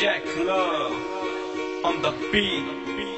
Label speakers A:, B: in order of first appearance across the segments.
A: Jack Love on the beat.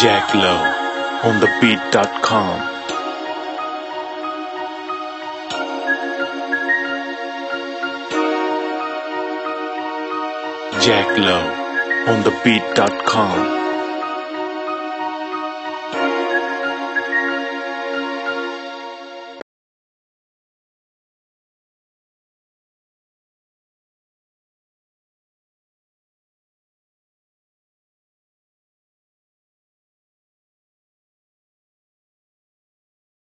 A: Jack Low on the beat.com. Jack Low on the beat.com.